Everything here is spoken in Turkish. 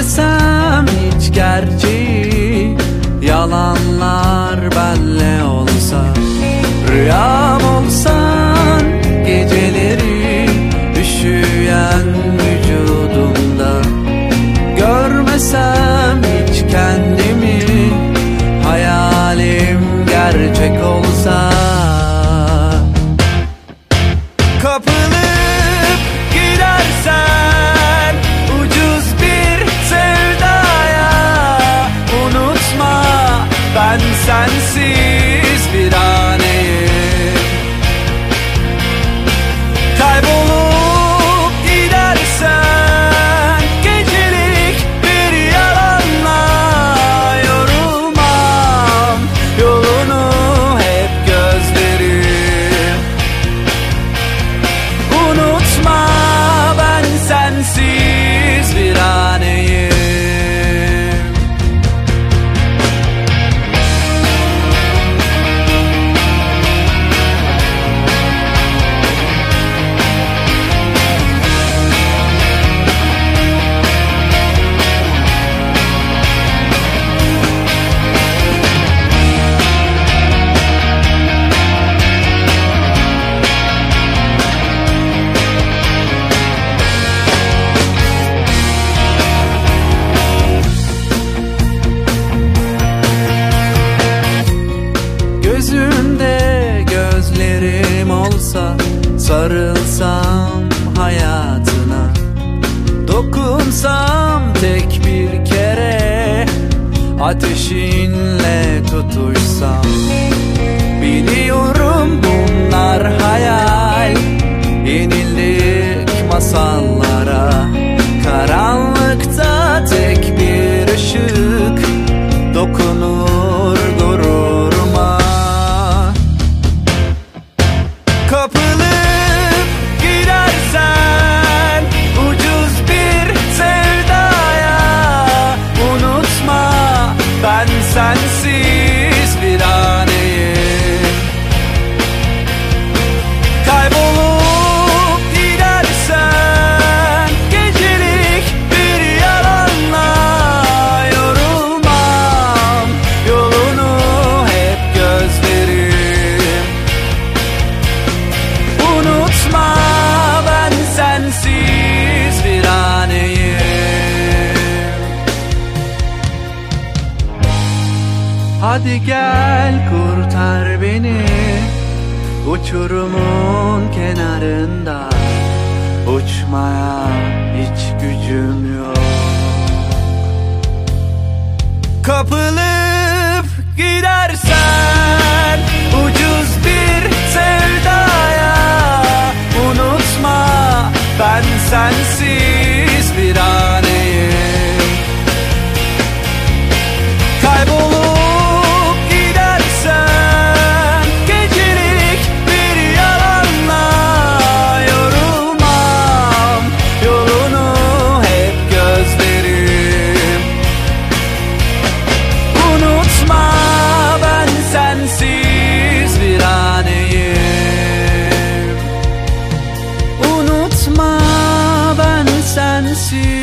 desem hiç gerçeği Yalanlar benle olsa. Rüyam olsan geceleri Üşüyen vücudumda. Görmesen Sarılsam hayatına Dokunsam tek bir kere Ateşinle tutuşsam. Biliyorum bunlar hayal Yenildik masallara sensiz bir Hadi gel kurtar beni Uçurumun kenarında Uçmaya hiç gücüm yok Kapılıp gidersen Ucuz bir sevdaya Unutma ben sensiz Unutma ben sensiz